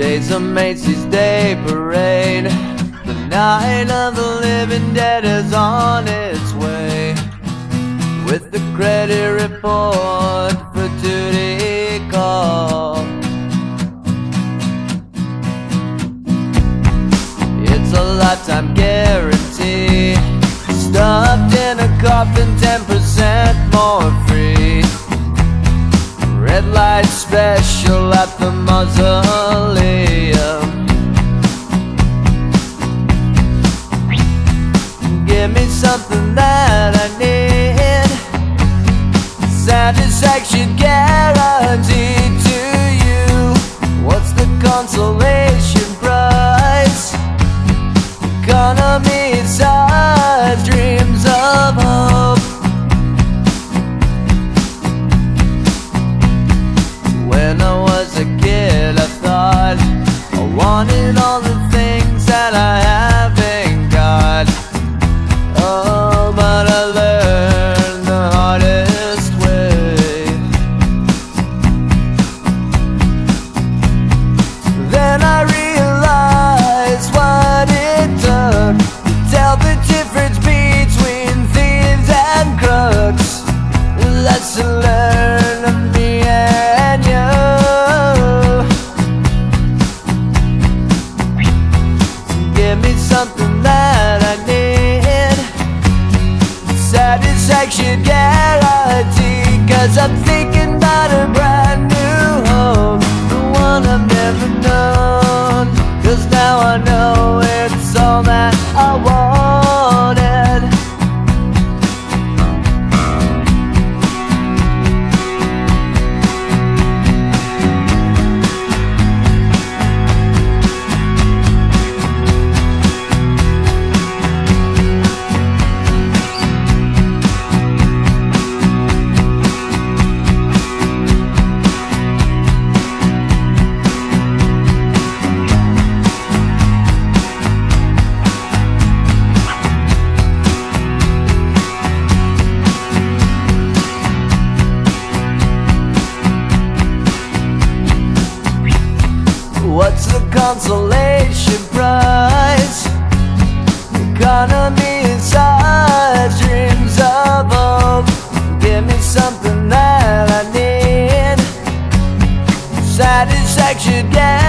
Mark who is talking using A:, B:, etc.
A: Today's a Macy's Day Parade. The night of the living dead is on its way. With the credit report for duty call. It's a lifetime guarantee. Stuffed in a coffin, 10% more. Red light special at the mausoleum. Give me something that I need. Satisfaction guaranteed to you. What's the consolation Guaranteed. Cause I'm thinking about a brand What's the consolation prize? Economy inside dreams of old. Give me something that I need. Satisfaction, yeah.